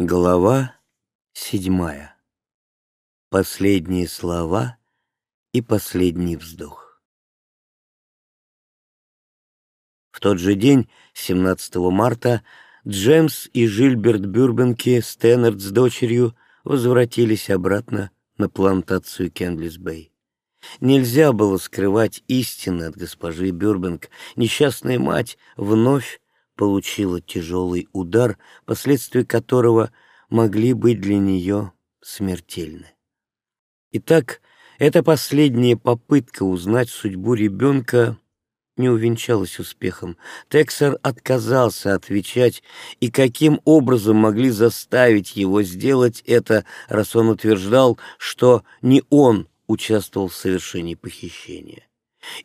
Глава седьмая. Последние слова и последний вздох. В тот же день, 17 марта, Джеймс и Жильберт Бюрбенки, Стэннерд с дочерью, возвратились обратно на плантацию Кендлис-Бэй. Нельзя было скрывать истины от госпожи Бюрбенк. Несчастная мать вновь получила тяжелый удар, последствия которого могли быть для нее смертельны. Итак, эта последняя попытка узнать судьбу ребенка не увенчалась успехом. Тексер отказался отвечать, и каким образом могли заставить его сделать это, раз он утверждал, что не он участвовал в совершении похищения.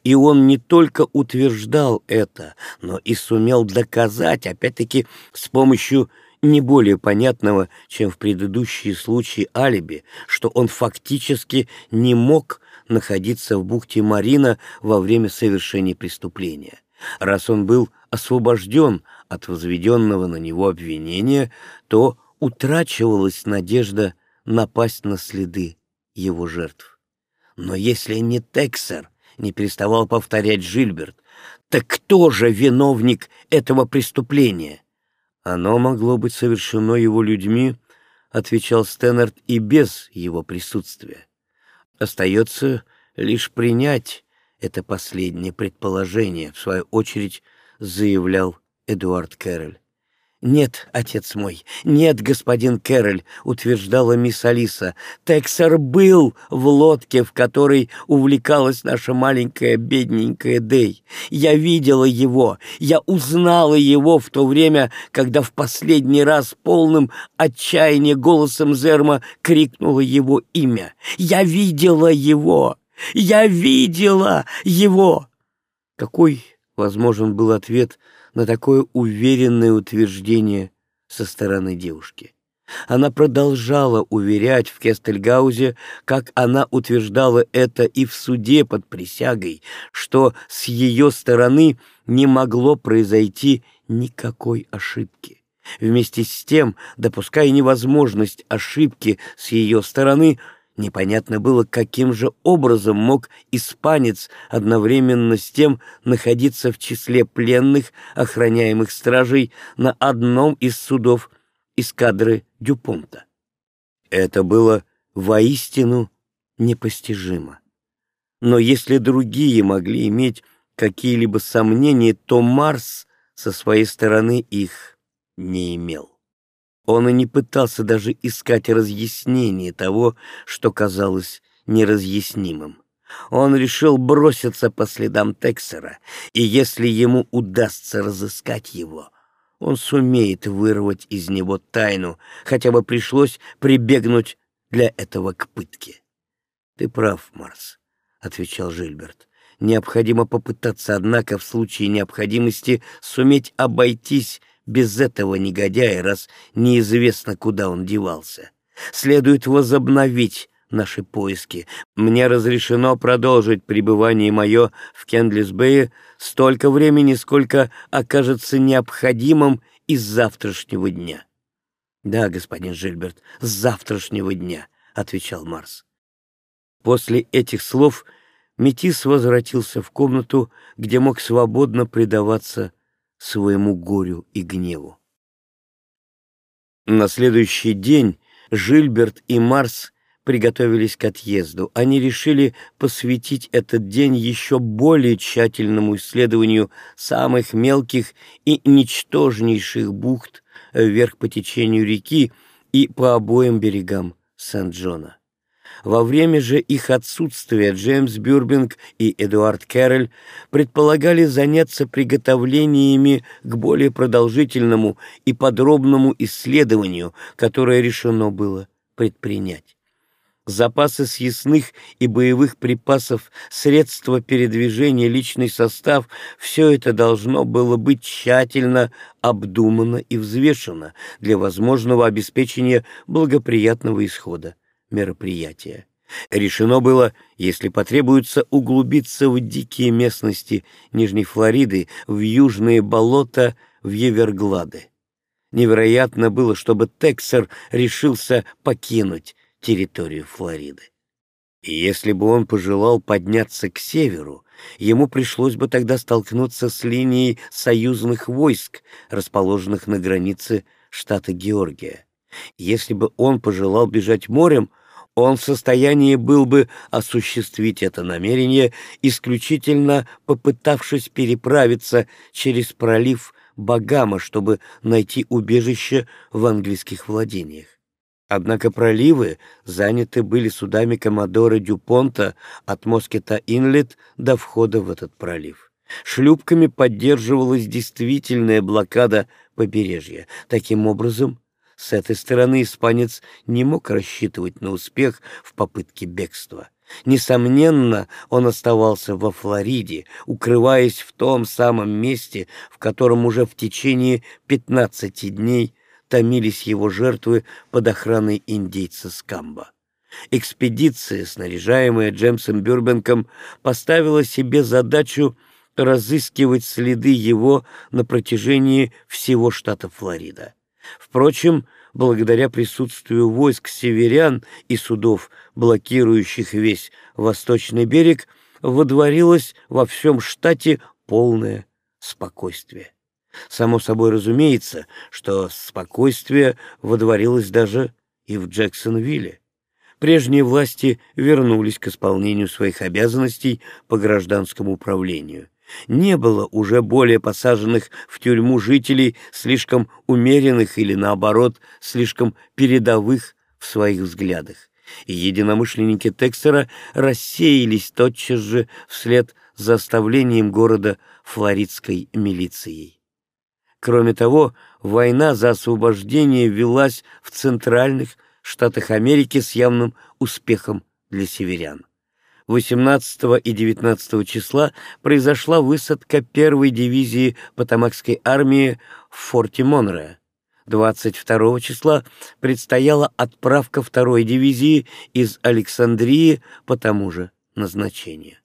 И он не только утверждал это, но и сумел доказать, опять-таки, с помощью не более понятного, чем в предыдущие случаи алиби, что он фактически не мог находиться в бухте Марина во время совершения преступления. Раз он был освобожден от возведенного на него обвинения, то утрачивалась надежда напасть на следы его жертв. Но если не Тексер, не переставал повторять Жильберт. Так кто же виновник этого преступления? Оно могло быть совершено его людьми, отвечал Стэннерд, и без его присутствия. Остается лишь принять это последнее предположение, в свою очередь заявлял Эдуард Кэрроль. «Нет, отец мой, нет, господин Кэрроль», — утверждала мисс Алиса. «Тексер был в лодке, в которой увлекалась наша маленькая бедненькая Дэй. Я видела его, я узнала его в то время, когда в последний раз полным отчаяния голосом Зерма крикнула его имя. Я видела его! Я видела его!» Какой возможен был ответ — на такое уверенное утверждение со стороны девушки. Она продолжала уверять в Кестельгаузе, как она утверждала это и в суде под присягой, что с ее стороны не могло произойти никакой ошибки. Вместе с тем, допуская невозможность ошибки с ее стороны, Непонятно было, каким же образом мог испанец одновременно с тем находиться в числе пленных, охраняемых стражей на одном из судов эскадры Дюпонта. Это было воистину непостижимо. Но если другие могли иметь какие-либо сомнения, то Марс со своей стороны их не имел. Он и не пытался даже искать разъяснение того, что казалось неразъяснимым. Он решил броситься по следам Тексера, и если ему удастся разыскать его, он сумеет вырвать из него тайну, хотя бы пришлось прибегнуть для этого к пытке. — Ты прав, Марс, — отвечал Жильберт. — Необходимо попытаться, однако, в случае необходимости суметь обойтись без этого негодяя, раз неизвестно, куда он девался. Следует возобновить наши поиски. Мне разрешено продолжить пребывание мое в Кендлисбее столько времени, сколько окажется необходимым из завтрашнего дня. — Да, господин Жильберт, с завтрашнего дня, — отвечал Марс. После этих слов Метис возвратился в комнату, где мог свободно предаваться своему горю и гневу. На следующий день Жильберт и Марс приготовились к отъезду. Они решили посвятить этот день еще более тщательному исследованию самых мелких и ничтожнейших бухт вверх по течению реки и по обоим берегам Сент-Джона. Во время же их отсутствия Джеймс Бюрбинг и Эдуард Кэрроль предполагали заняться приготовлениями к более продолжительному и подробному исследованию, которое решено было предпринять. Запасы съестных и боевых припасов, средства передвижения, личный состав — все это должно было быть тщательно обдумано и взвешено для возможного обеспечения благоприятного исхода мероприятия. Решено было, если потребуется, углубиться в дикие местности Нижней Флориды, в южные болота, в Еверглады. невероятно было, чтобы Тексер решился покинуть территорию Флориды. И если бы он пожелал подняться к северу, ему пришлось бы тогда столкнуться с линией союзных войск, расположенных на границе штата Георгия. Если бы он пожелал бежать морем, он в состоянии был бы осуществить это намерение, исключительно попытавшись переправиться через пролив Багама, чтобы найти убежище в английских владениях. Однако проливы заняты были судами коммодора Дюпонта от Москета-Инлет до входа в этот пролив. Шлюпками поддерживалась действительная блокада побережья. Таким образом, с этой стороны испанец не мог рассчитывать на успех в попытке бегства. Несомненно, он оставался во Флориде, укрываясь в том самом месте, в котором уже в течение 15 дней томились его жертвы под охраной индейца Скамба. Экспедиция, снаряжаемая Джемсом Бюрбенком, поставила себе задачу разыскивать следы его на протяжении всего штата Флорида. Впрочем, благодаря присутствию войск северян и судов, блокирующих весь восточный берег, водворилось во всем штате полное спокойствие. Само собой разумеется, что спокойствие водворилось даже и в Джексонвилле. Прежние власти вернулись к исполнению своих обязанностей по гражданскому управлению. Не было уже более посаженных в тюрьму жителей, слишком умеренных или, наоборот, слишком передовых в своих взглядах. И единомышленники Тексера рассеялись тотчас же вслед за оставлением города флоридской милицией. Кроме того, война за освобождение велась в центральных штатах Америки с явным успехом для северян. 18 и 19 числа произошла высадка первой дивизии Потамакской армии в форте Монре. 22 числа предстояла отправка второй дивизии из Александрии по тому же назначению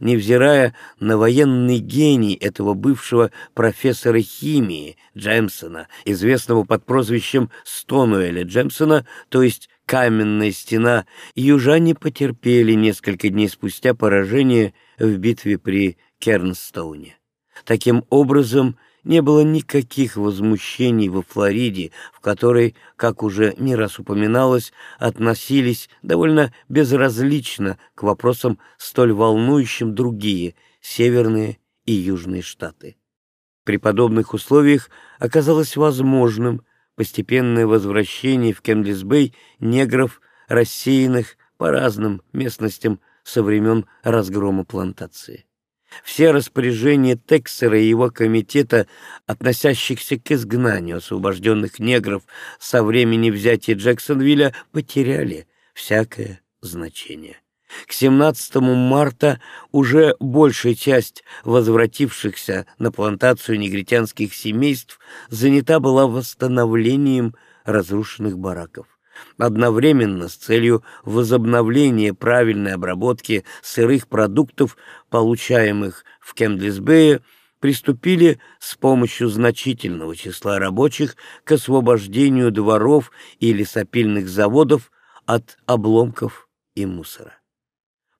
невзирая на военный гений этого бывшего профессора химии Джемсона, известного под прозвищем Стонуэля Джемсона, то есть «Каменная стена», южане потерпели несколько дней спустя поражение в битве при Кернстоуне. Таким образом, не было никаких возмущений во Флориде, в которой, как уже не раз упоминалось, относились довольно безразлично к вопросам столь волнующим другие северные и южные штаты. При подобных условиях оказалось возможным постепенное возвращение в Кемблис-Бэй негров, рассеянных по разным местностям со времен разгрома плантации. Все распоряжения Тексера и его комитета, относящихся к изгнанию освобожденных негров со времени взятия Джексонвилля, потеряли всякое значение. К 17 марта уже большая часть возвратившихся на плантацию негритянских семейств занята была восстановлением разрушенных бараков. Одновременно с целью возобновления правильной обработки сырых продуктов, получаемых в Кемдлисбее, приступили с помощью значительного числа рабочих к освобождению дворов и лесопильных заводов от обломков и мусора.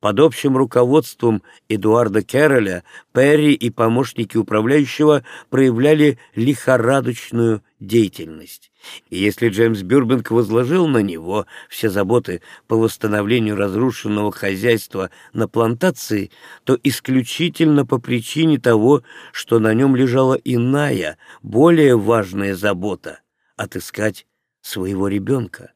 Под общим руководством Эдуарда Кэрролля Перри и помощники управляющего проявляли лихорадочную деятельность. И если Джеймс Бюрбенк возложил на него все заботы по восстановлению разрушенного хозяйства на плантации, то исключительно по причине того, что на нем лежала иная, более важная забота — отыскать своего ребенка.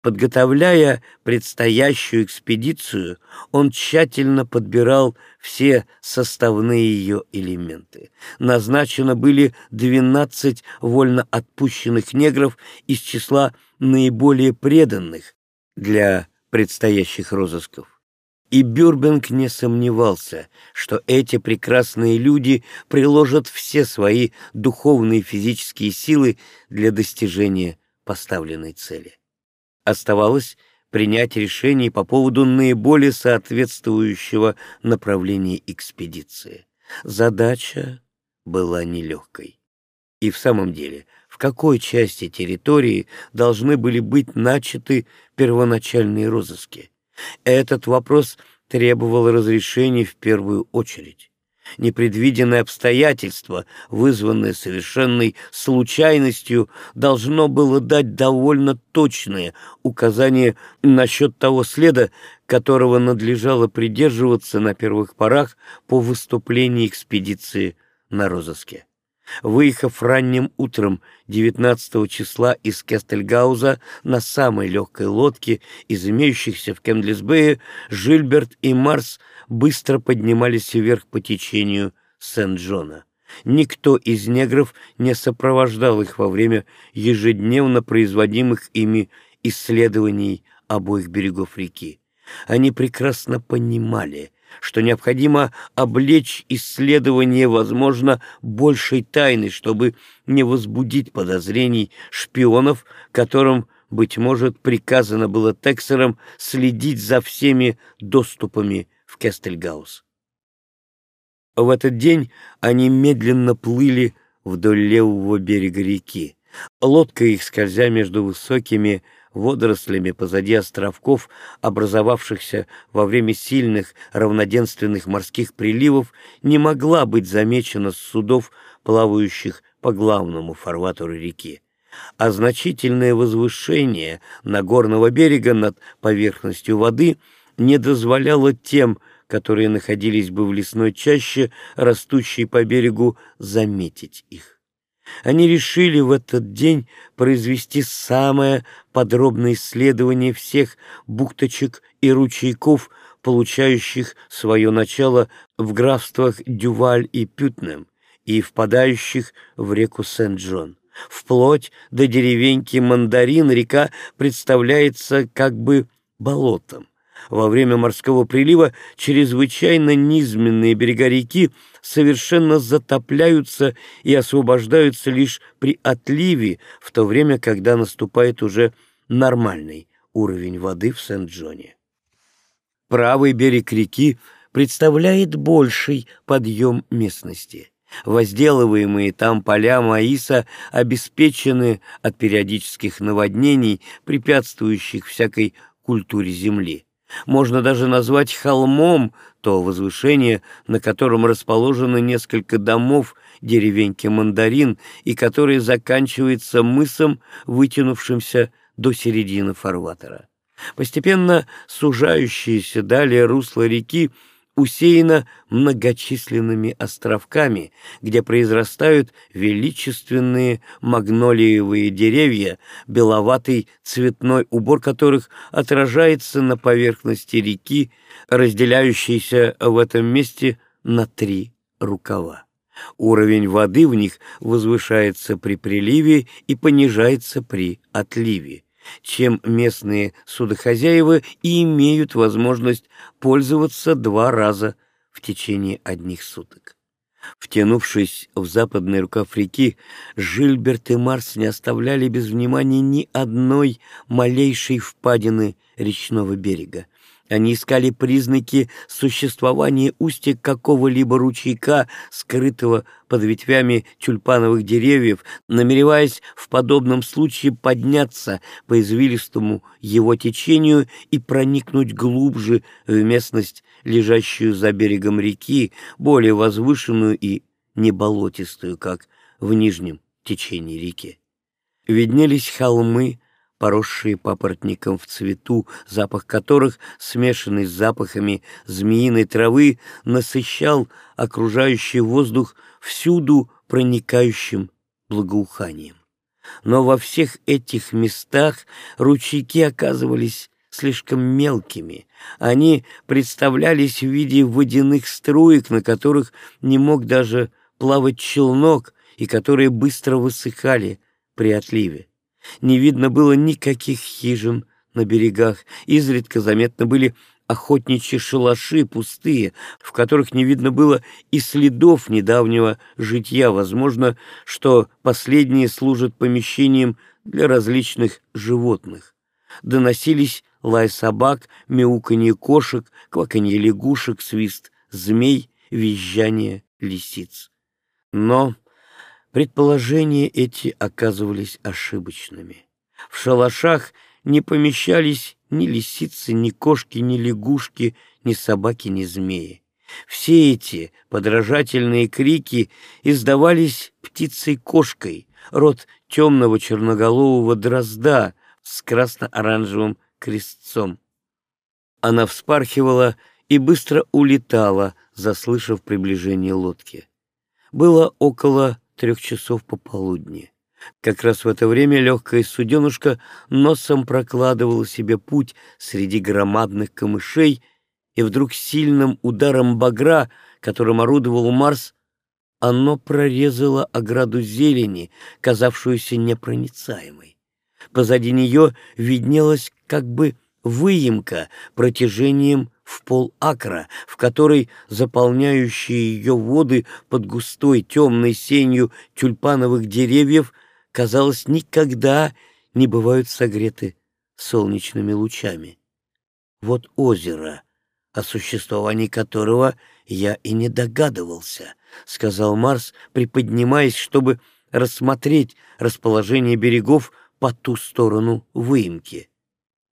Подготовляя предстоящую экспедицию, он тщательно подбирал все составные ее элементы. Назначено были 12 вольно отпущенных негров из числа наиболее преданных для предстоящих розысков. И Бюрбенг не сомневался, что эти прекрасные люди приложат все свои духовные и физические силы для достижения поставленной цели. Оставалось принять решение по поводу наиболее соответствующего направления экспедиции. Задача была нелегкой. И в самом деле, в какой части территории должны были быть начаты первоначальные розыски. Этот вопрос требовал разрешения в первую очередь. Непредвиденное обстоятельство, вызванное совершенной случайностью, должно было дать довольно точные указания насчет того следа, которого надлежало придерживаться на первых порах по выступлении экспедиции на розыске. Выехав ранним утром 19 числа из Кестельгауза на самой легкой лодке из имеющихся в Кемдлисбее, Жильберт и Марс быстро поднимались вверх по течению Сент-Джона. Никто из негров не сопровождал их во время ежедневно производимых ими исследований обоих берегов реки. Они прекрасно понимали, что необходимо облечь исследование, возможно, большей тайны, чтобы не возбудить подозрений шпионов, которым, быть может, приказано было Тексерам следить за всеми доступами в Кестельгаус. В этот день они медленно плыли вдоль левого берега реки. Лодка их, скользя между высокими водорослями позади островков, образовавшихся во время сильных равноденственных морских приливов, не могла быть замечена с судов, плавающих по главному фарватеру реки. А значительное возвышение Нагорного берега над поверхностью воды не дозволяло тем, которые находились бы в лесной чаще, растущей по берегу, заметить их. Они решили в этот день произвести самое подробное исследование всех бухточек и ручейков, получающих свое начало в графствах Дюваль и Пютнем и впадающих в реку Сент-Джон. Вплоть до деревеньки Мандарин река представляется как бы болотом. Во время морского прилива чрезвычайно низменные берега реки совершенно затопляются и освобождаются лишь при отливе, в то время, когда наступает уже нормальный уровень воды в Сент-Джоне. Правый берег реки представляет больший подъем местности. Возделываемые там поля маиса обеспечены от периодических наводнений, препятствующих всякой культуре земли. Можно даже назвать холмом то возвышение, на котором расположено несколько домов деревеньки Мандарин и который заканчивается мысом, вытянувшимся до середины фарватера. Постепенно сужающееся далее русло реки усеяна многочисленными островками, где произрастают величественные магнолиевые деревья, беловатый цветной убор которых отражается на поверхности реки, разделяющейся в этом месте на три рукава. Уровень воды в них возвышается при приливе и понижается при отливе чем местные судохозяева и имеют возможность пользоваться два раза в течение одних суток. Втянувшись в западный рукав реки, Жильберт и Марс не оставляли без внимания ни одной малейшей впадины речного берега. Они искали признаки существования устья какого-либо ручейка, скрытого под ветвями тюльпановых деревьев, намереваясь в подобном случае подняться по извилистому его течению и проникнуть глубже в местность, лежащую за берегом реки, более возвышенную и неболотистую, как в нижнем течении реки. Виднелись холмы, поросшие папоротником в цвету, запах которых, смешанный с запахами змеиной травы, насыщал окружающий воздух всюду проникающим благоуханием. Но во всех этих местах ручейки оказывались слишком мелкими. Они представлялись в виде водяных струек, на которых не мог даже плавать челнок, и которые быстро высыхали при отливе. Не видно было никаких хижин на берегах, изредка заметны были охотничьи шалаши пустые, в которых не видно было и следов недавнего житья. Возможно, что последние служат помещением для различных животных. Доносились лай собак, мяуканье кошек, кваканье лягушек, свист змей, визжание лисиц. Но Предположения эти оказывались ошибочными. В шалашах не помещались ни лисицы, ни кошки, ни лягушки, ни собаки, ни змеи. Все эти подражательные крики издавались птицей-кошкой, род темного черноголового дрозда с красно-оранжевым крестцом. Она вспархивала и быстро улетала, заслышав приближение лодки. Было около трех часов пополудни. Как раз в это время легкая суденушка носом прокладывала себе путь среди громадных камышей, и вдруг сильным ударом багра, которым орудовал Марс, оно прорезало ограду зелени, казавшуюся непроницаемой. Позади нее виднелась как бы выемка протяжением в пол акра, в которой заполняющие ее воды под густой темной сенью тюльпановых деревьев, казалось, никогда не бывают согреты солнечными лучами. Вот озеро, о существовании которого я и не догадывался, — сказал Марс, приподнимаясь, чтобы рассмотреть расположение берегов по ту сторону выемки.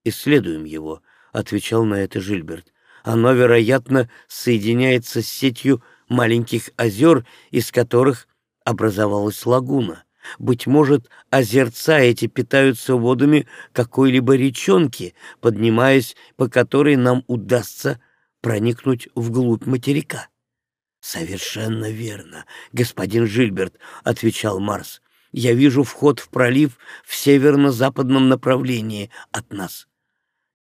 «Исследуем его», — отвечал на это Жильберт. «Оно, вероятно, соединяется с сетью маленьких озер, из которых образовалась лагуна. Быть может, озерца эти питаются водами какой-либо речонки, поднимаясь, по которой нам удастся проникнуть вглубь материка. «Совершенно верно, господин Жильберт», — отвечал Марс. «Я вижу вход в пролив в северно-западном направлении от нас».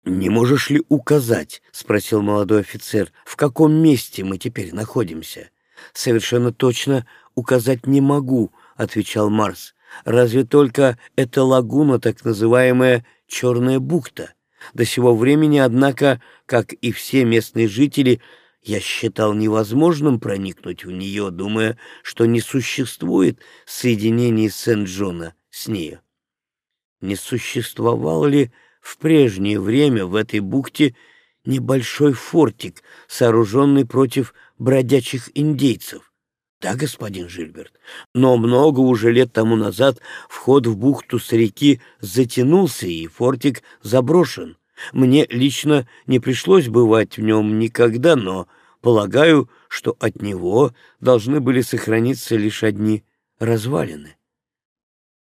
«Не можешь ли указать?» — спросил молодой офицер. «В каком месте мы теперь находимся?» «Совершенно точно указать не могу», — отвечал Марс. «Разве только эта лагуна, так называемая Черная бухта. До сего времени, однако, как и все местные жители, я считал невозможным проникнуть в нее, думая, что не существует соединения Сент-Джона с нею. Не существовал ли в прежнее время в этой бухте небольшой фортик, сооруженный против бродячих индейцев? Да, господин Жильберт, но много уже лет тому назад вход в бухту с реки затянулся, и фортик заброшен. Мне лично не пришлось бывать в нем никогда, но полагаю, что от него должны были сохраниться лишь одни развалины.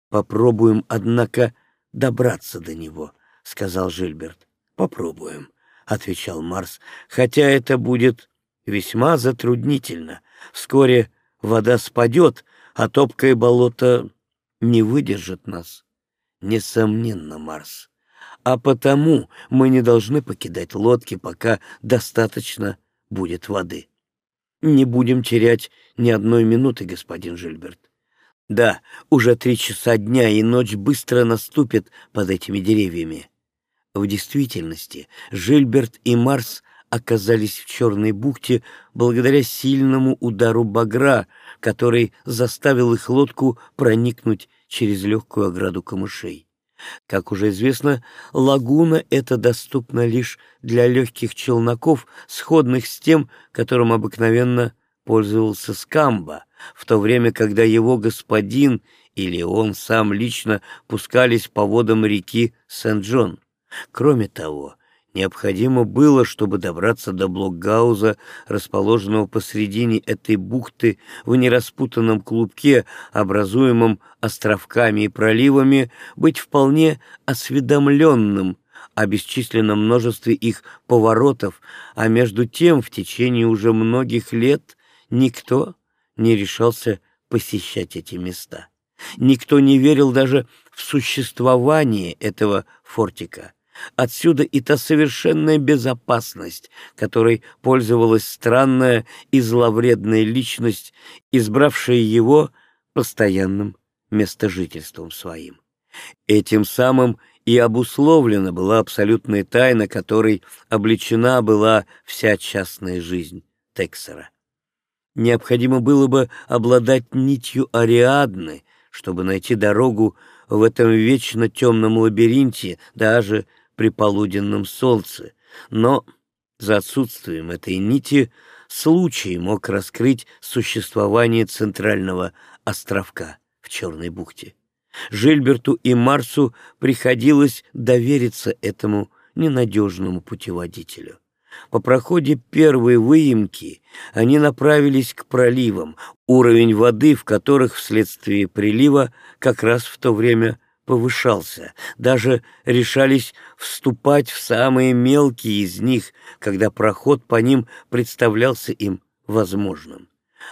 «Попробуем, однако, добраться до него», — сказал Жильберт. «Попробуем», — отвечал Марс, — «хотя это будет весьма затруднительно. Вскоре вода спадет, а топкое болото не выдержит нас». «Несомненно, Марс», а потому мы не должны покидать лодки, пока достаточно будет воды. Не будем терять ни одной минуты, господин Жильберт. Да, уже три часа дня, и ночь быстро наступит под этими деревьями. В действительности Жильберт и Марс оказались в Черной бухте благодаря сильному удару багра, который заставил их лодку проникнуть через легкую ограду камышей. Как уже известно, лагуна эта доступна лишь для легких челноков, сходных с тем, которым обыкновенно пользовался Скамба, в то время, когда его господин или он сам лично пускались по водам реки Сент-Джон. Кроме того, Необходимо было, чтобы добраться до блокгауза, расположенного посредине этой бухты в нераспутанном клубке, образуемом островками и проливами, быть вполне осведомленным о бесчисленном множестве их поворотов, а между тем в течение уже многих лет никто не решался посещать эти места. Никто не верил даже в существование этого фортика. Отсюда и та совершенная безопасность, которой пользовалась странная и зловредная личность, избравшая его постоянным местожительством своим. Этим самым и обусловлена была абсолютная тайна, которой облечена была вся частная жизнь Тексера. Необходимо было бы обладать нитью Ариадны, чтобы найти дорогу в этом вечно темном лабиринте, даже при полуденном солнце, но за отсутствием этой нити случай мог раскрыть существование центрального островка в Черной бухте. Жильберту и Марсу приходилось довериться этому ненадежному путеводителю. По проходе первой выемки они направились к проливам, уровень воды в которых вследствие прилива как раз в то время повышался. Даже решались вступать в самые мелкие из них, когда проход по ним представлялся им возможным.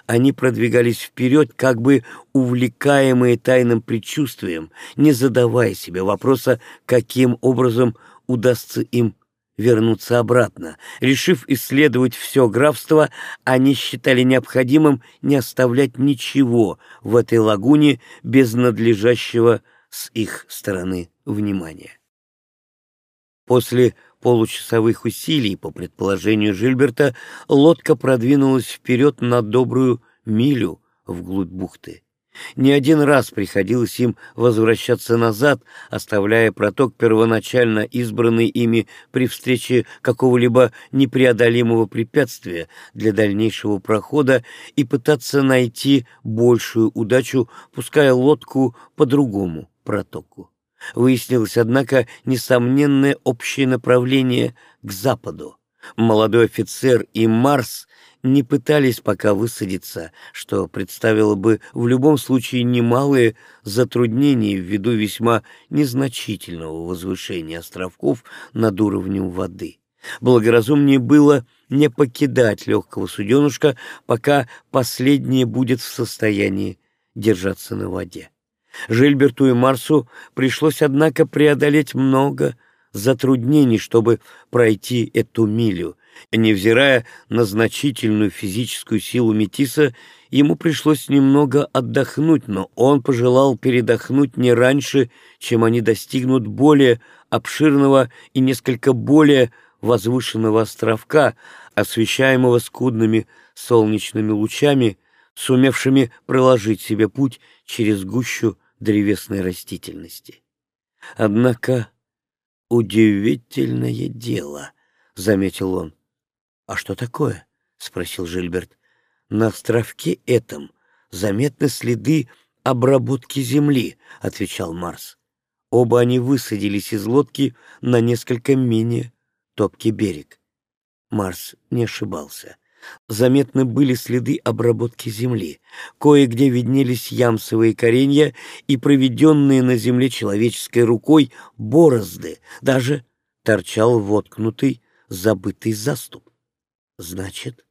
Они продвигались вперед, как бы увлекаемые тайным предчувствием, не задавая себе вопроса, каким образом удастся им вернуться обратно. Решив исследовать все графство, они считали необходимым не оставлять ничего в этой лагуне без надлежащего с их стороны внимания. После получасовых усилий, по предположению Жильберта, лодка продвинулась вперед на добрую милю вглубь бухты. Не один раз приходилось им возвращаться назад, оставляя проток первоначально избранный ими при встрече какого-либо непреодолимого препятствия для дальнейшего прохода и пытаться найти большую удачу, пуская лодку по другому протоку. Выяснилось, однако, несомненное общее направление к западу. Молодой офицер и Марс не пытались пока высадиться, что представило бы в любом случае немалые затруднения ввиду весьма незначительного возвышения островков над уровнем воды. Благоразумнее было не покидать легкого суденушка, пока последнее будет в состоянии держаться на воде. Жильберту и Марсу пришлось, однако, преодолеть много затруднений, чтобы пройти эту милю. Невзирая на значительную физическую силу Метиса, ему пришлось немного отдохнуть, но он пожелал передохнуть не раньше, чем они достигнут более обширного и несколько более возвышенного островка, освещаемого скудными солнечными лучами, сумевшими проложить себе путь через гущу древесной растительности. Однако удивительное дело, — заметил он. — А что такое? — спросил Жильберт. — На островке этом заметны следы обработки земли, — отвечал Марс. Оба они высадились из лодки на несколько менее топкий берег. Марс не ошибался. Заметны были следы обработки земли. Кое-где виднелись ямсовые коренья и проведенные на земле человеческой рукой борозды. Даже торчал воткнутый забытый заступ. — Значит,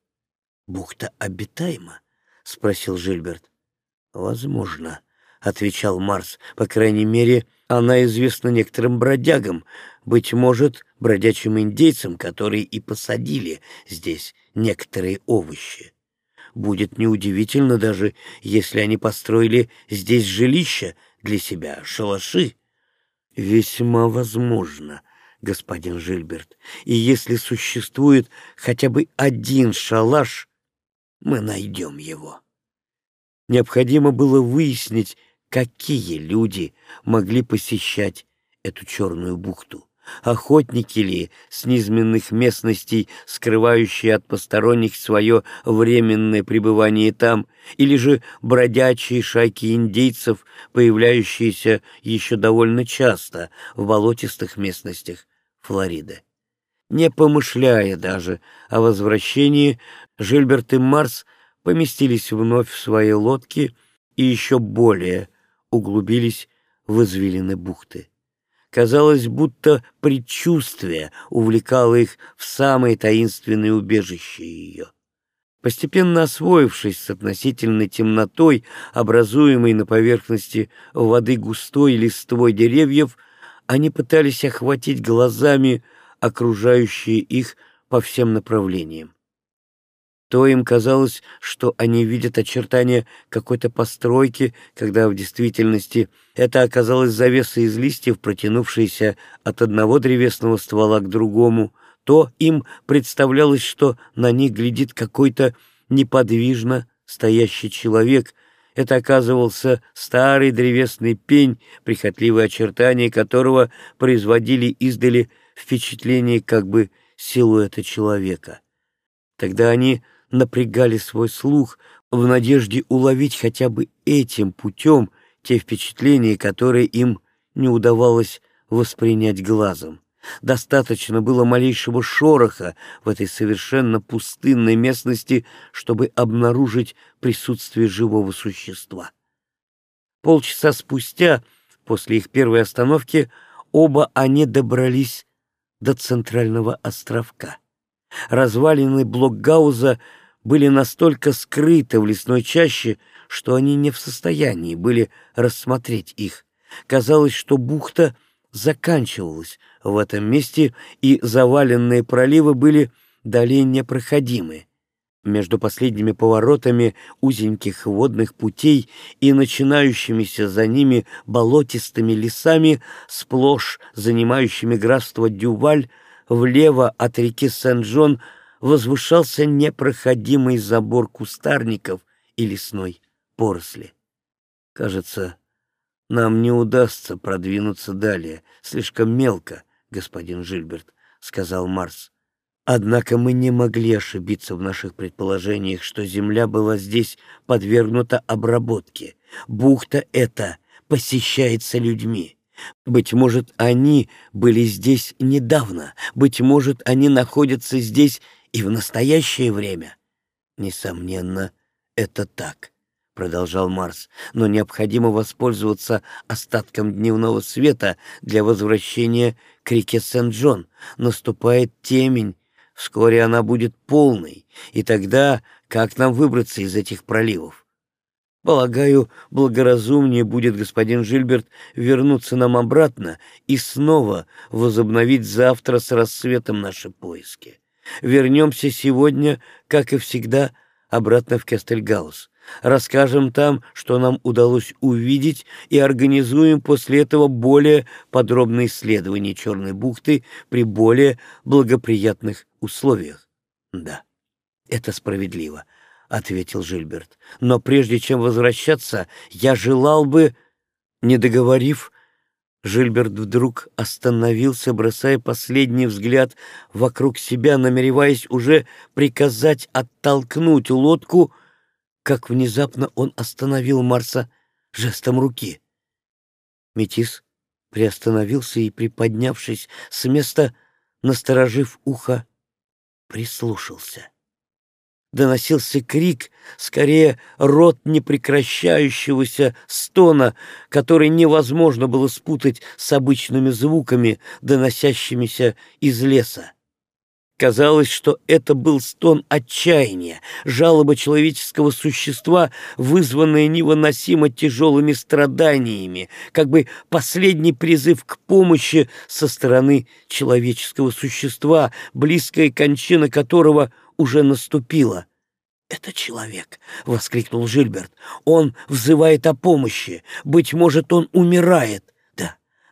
бухта обитаема? — спросил Жильберт. — Возможно, — отвечал Марс. — По крайней мере, она известна некоторым бродягам, быть может, бродячим индейцам, которые и посадили здесь некоторые овощи. Будет неудивительно даже, если они построили здесь жилища для себя, шалаши. Весьма возможно, господин Жильберт, и если существует хотя бы один шалаш, мы найдем его. Необходимо было выяснить, какие люди могли посещать эту черную бухту. Охотники ли с низменных местностей, скрывающие от посторонних свое временное пребывание там, или же бродячие шайки индейцев, появляющиеся еще довольно часто в болотистых местностях Флориды. Не помышляя даже о возвращении, Жильберт и Марс поместились вновь в свои лодки и еще более углубились в извилины бухты. Казалось, будто предчувствие увлекало их в самые таинственные убежища ее. Постепенно освоившись с относительной темнотой, образуемой на поверхности воды густой листвой деревьев, они пытались охватить глазами окружающие их по всем направлениям то им казалось, что они видят очертания какой-то постройки, когда в действительности это оказалось завеса из листьев, протянувшаяся от одного древесного ствола к другому, то им представлялось, что на них глядит какой-то неподвижно стоящий человек. Это оказывался старый древесный пень, прихотливые очертания которого производили издали впечатление как бы силуэта человека. Тогда они напрягали свой слух, в надежде уловить хотя бы этим путем те впечатления, которые им не удавалось воспринять глазом. Достаточно было малейшего шороха в этой совершенно пустынной местности, чтобы обнаружить присутствие живого существа. Полчаса спустя, после их первой остановки, оба они добрались до центрального островка. Развалины Блокгауза были настолько скрыты в лесной чаще, что они не в состоянии были рассмотреть их. Казалось, что бухта заканчивалась в этом месте, и заваленные проливы были далее непроходимы. Между последними поворотами узеньких водных путей и начинающимися за ними болотистыми лесами, сплошь занимающими графство Дюваль, влево от реки Сен-Джон возвышался непроходимый забор кустарников и лесной поросли. Кажется, нам не удастся продвинуться далее, слишком мелко, господин Жильберт, сказал Марс. Однако мы не могли ошибиться в наших предположениях, что земля была здесь подвергнута обработке. Бухта эта посещается людьми. Быть может, они были здесь недавно, быть может, они находятся здесь и в настоящее время. Несомненно, это так продолжал Марс, но необходимо воспользоваться остатком дневного света для возвращения к реке Сент-Джон. Наступает темень, вскоре она будет полной, и тогда как нам выбраться из этих проливов? Полагаю, благоразумнее будет, господин Жильберт, вернуться нам обратно и снова возобновить завтра с рассветом наши поиски. Вернемся сегодня, как и всегда, обратно в Кестельгаус. Расскажем там, что нам удалось увидеть, и организуем после этого более подробное исследование Черной бухты при более благоприятных условиях. Да, это справедливо, — ответил Жильберт. Но прежде чем возвращаться, я желал бы... Не договорив, Жильберт вдруг остановился, бросая последний взгляд вокруг себя, намереваясь уже приказать оттолкнуть лодку — как внезапно он остановил Марса жестом руки. Метис приостановился и, приподнявшись с места, насторожив ухо, прислушался. Доносился крик, скорее рот непрекращающегося стона, который невозможно было спутать с обычными звуками, доносящимися из леса. Казалось, что это был стон отчаяния, жалоба человеческого существа, вызванная невыносимо тяжелыми страданиями, как бы последний призыв к помощи со стороны человеческого существа, близкая кончина которого уже наступила. «Это человек!» — воскликнул Жильберт. «Он взывает о помощи. Быть может, он умирает.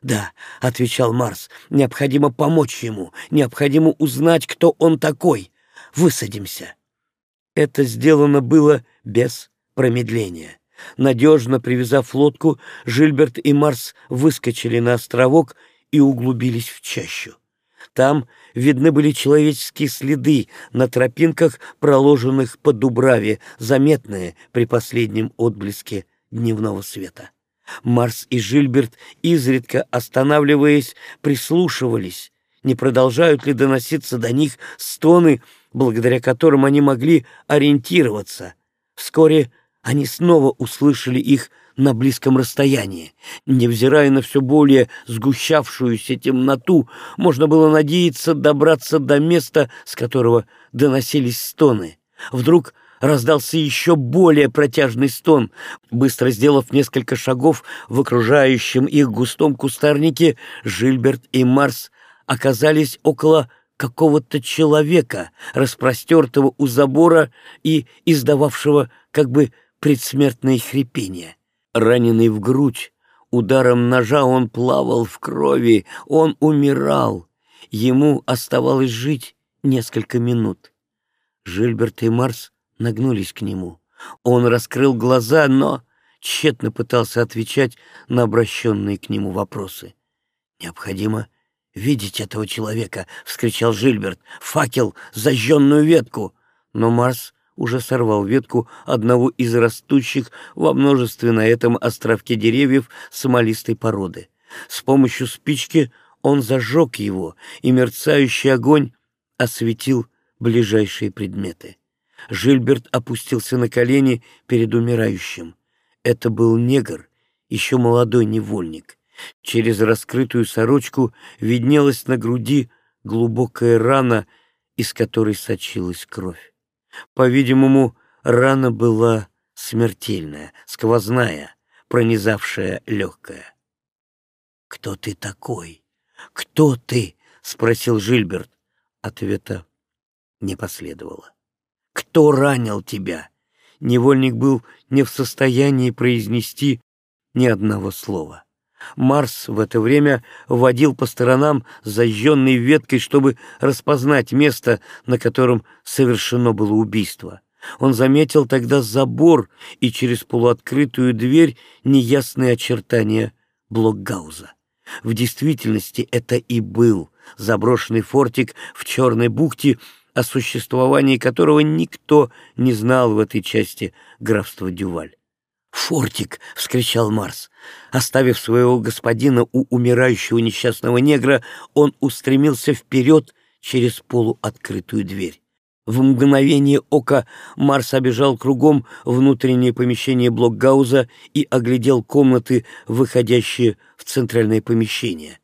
«Да», — отвечал Марс, — «необходимо помочь ему, необходимо узнать, кто он такой. Высадимся». Это сделано было без промедления. Надежно привязав лодку, Жильберт и Марс выскочили на островок и углубились в чащу. Там видны были человеческие следы на тропинках, проложенных по Дубраве, заметные при последнем отблеске дневного света. Марс и Жильберт, изредка останавливаясь, прислушивались, не продолжают ли доноситься до них стоны, благодаря которым они могли ориентироваться. Вскоре они снова услышали их на близком расстоянии. Невзирая на все более сгущавшуюся темноту, можно было надеяться добраться до места, с которого доносились стоны. Вдруг раздался еще более протяжный стон. Быстро сделав несколько шагов в окружающем их густом кустарнике, Жильберт и Марс оказались около какого-то человека, распростертого у забора и издававшего как бы предсмертное хрипение. Раненый в грудь, ударом ножа он плавал в крови, он умирал. Ему оставалось жить несколько минут. Жильберт и Марс нагнулись к нему. Он раскрыл глаза, но тщетно пытался отвечать на обращенные к нему вопросы. «Необходимо видеть этого человека!» — вскричал Жильберт. «Факел! Зажженную ветку!» Но Марс уже сорвал ветку одного из растущих во множестве на этом островке деревьев смолистой породы. С помощью спички он зажег его, и мерцающий огонь осветил ближайшие предметы. Жильберт опустился на колени перед умирающим. Это был негр, еще молодой невольник. Через раскрытую сорочку виднелась на груди глубокая рана, из которой сочилась кровь. По-видимому, рана была смертельная, сквозная, пронизавшая легкое. «Кто ты такой? Кто ты?» — спросил Жильберт. Ответа не последовало. «Кто ранил тебя?» Невольник был не в состоянии произнести ни одного слова. Марс в это время водил по сторонам зажженной веткой, чтобы распознать место, на котором совершено было убийство. Он заметил тогда забор и через полуоткрытую дверь неясные очертания Блокгауза. В действительности это и был заброшенный фортик в Черной бухте, о существовании которого никто не знал в этой части графства Дюваль. «Фортик!» — вскричал Марс. Оставив своего господина у умирающего несчастного негра, он устремился вперед через полуоткрытую дверь. В мгновение ока Марс обежал кругом внутреннее помещение Блокгауза и оглядел комнаты, выходящие в центральное помещение.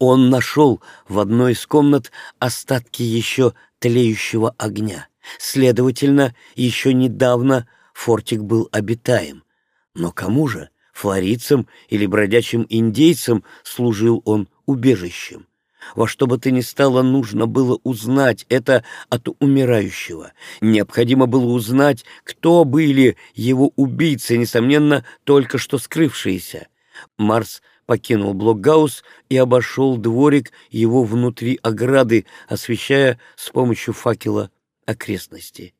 Он нашел в одной из комнат остатки еще тлеющего огня. Следовательно, еще недавно фортик был обитаем. Но кому же, флорицам или бродячим индейцам, служил он убежищем? Во что бы то ни стало, нужно было узнать это от умирающего. Необходимо было узнать, кто были его убийцы, несомненно, только что скрывшиеся. Марс покинул Блокгаус и обошел дворик его внутри ограды, освещая с помощью факела окрестности.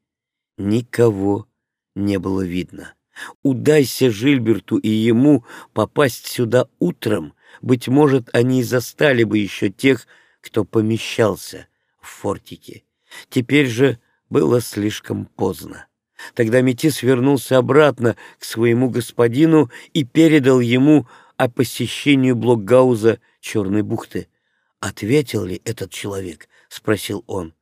Никого не было видно. Удайся Жильберту и ему попасть сюда утром, быть может, они застали бы еще тех, кто помещался в фортике. Теперь же было слишком поздно. Тогда Метис вернулся обратно к своему господину и передал ему о посещении Блокгауза Черной бухты. «Ответил ли этот человек?» — спросил он.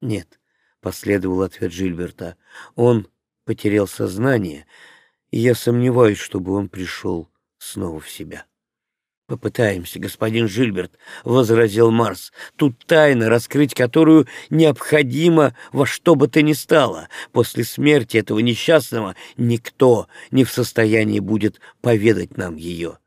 «Нет», — последовал ответ Жильберта. «Он потерял сознание, и я сомневаюсь, чтобы он пришел снова в себя». «Попытаемся, господин Жильберт», — возразил Марс. «Тут тайна, раскрыть которую необходимо во что бы то ни стало. После смерти этого несчастного никто не в состоянии будет поведать нам ее».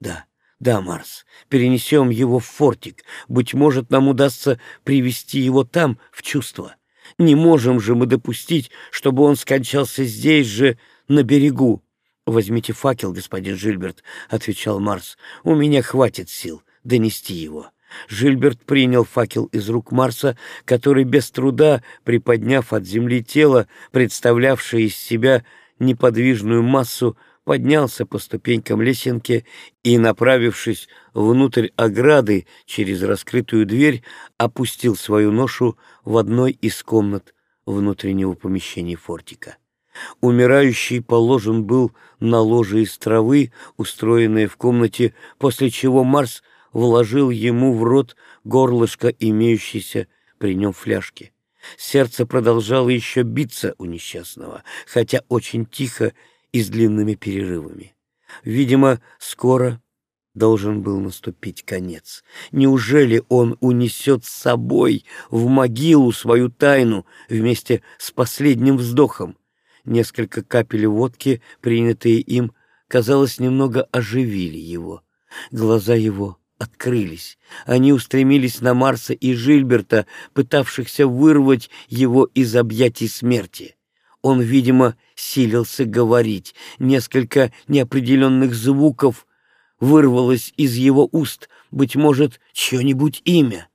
«Да, да, Марс, перенесем его в фортик. Быть может, нам удастся привести его там в чувство. Не можем же мы допустить, чтобы он скончался здесь же, на берегу». «Возьмите факел, господин Жильберт», — отвечал Марс. «У меня хватит сил донести его». Жильберт принял факел из рук Марса, который без труда, приподняв от земли тело, представлявшее из себя неподвижную массу, поднялся по ступенькам лесенки и, направившись внутрь ограды через раскрытую дверь, опустил свою ношу в одной из комнат внутреннего помещения фортика. Умирающий положен был на ложе из травы, устроенное в комнате, после чего Марс вложил ему в рот горлышко имеющейся при нем фляжки. Сердце продолжало еще биться у несчастного, хотя очень тихо и с длинными перерывами. Видимо, скоро должен был наступить конец. Неужели он унесет с собой в могилу свою тайну вместе с последним вздохом? Несколько капель водки, принятые им, казалось, немного оживили его. Глаза его открылись. Они устремились на Марса и Жильберта, пытавшихся вырвать его из объятий смерти. Он, видимо, силился говорить. Несколько неопределенных звуков вырвалось из его уст, быть может, чье-нибудь имя.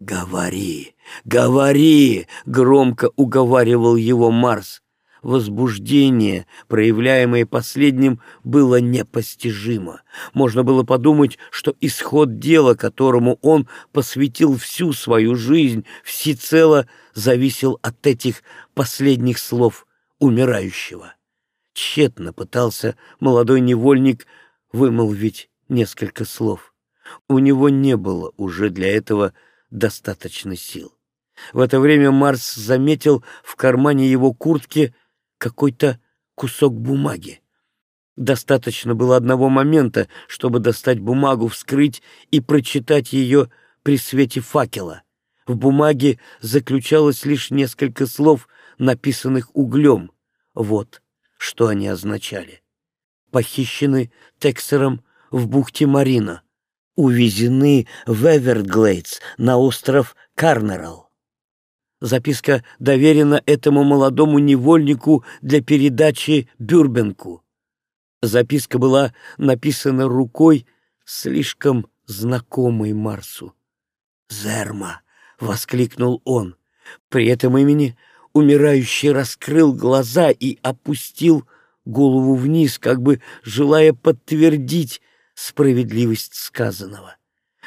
«Говори, говори!» — громко уговаривал его Марс. Возбуждение, проявляемое последним, было непостижимо. Можно было подумать, что исход дела, которому он посвятил всю свою жизнь, всецело зависел от этих последних слов умирающего. Тщетно пытался молодой невольник вымолвить несколько слов. У него не было уже для этого достаточно сил. В это время Марс заметил в кармане его куртки какой-то кусок бумаги. Достаточно было одного момента, чтобы достать бумагу, вскрыть и прочитать ее при свете факела. В бумаге заключалось лишь несколько слов, написанных углем. Вот что они означали. Похищены Тексером в бухте Марина. Увезены в Эверглейдс на остров Карнерал. Записка доверена этому молодому невольнику для передачи Бюрбенку. Записка была написана рукой, слишком знакомой Марсу. «Зерма!» — воскликнул он. При этом имени умирающий раскрыл глаза и опустил голову вниз, как бы желая подтвердить справедливость сказанного.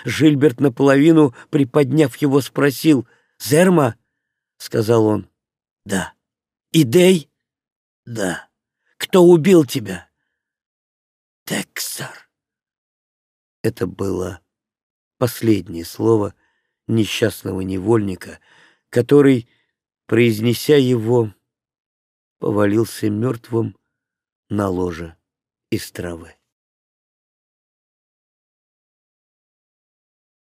Жильберт наполовину, приподняв его, спросил «Зерма, — сказал он. «Да». «Идей?» «Да». «Кто убил тебя?» «Тексар». Это было последнее слово несчастного невольника, который, произнеся его, повалился мертвым на ложе из травы.